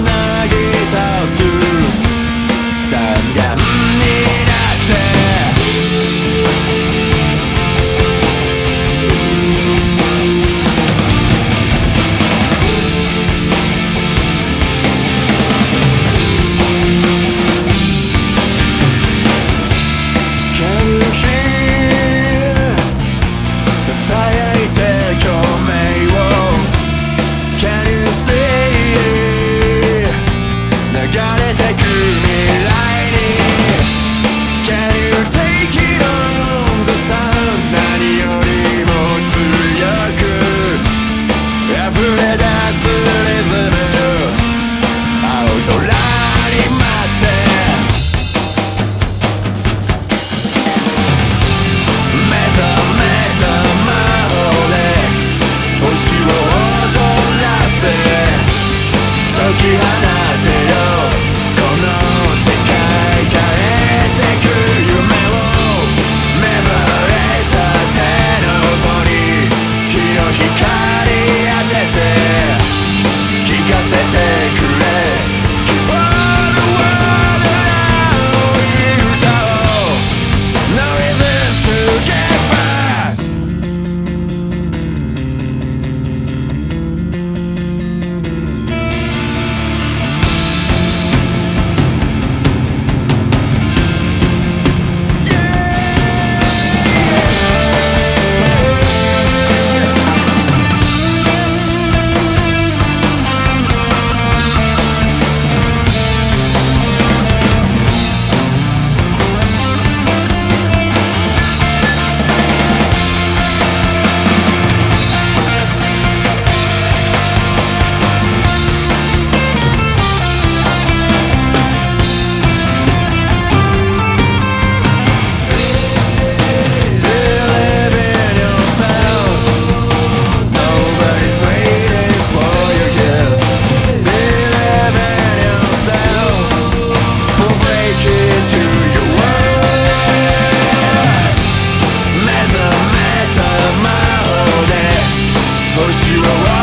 なぎ倒す。弾丸 Jihad. you zero.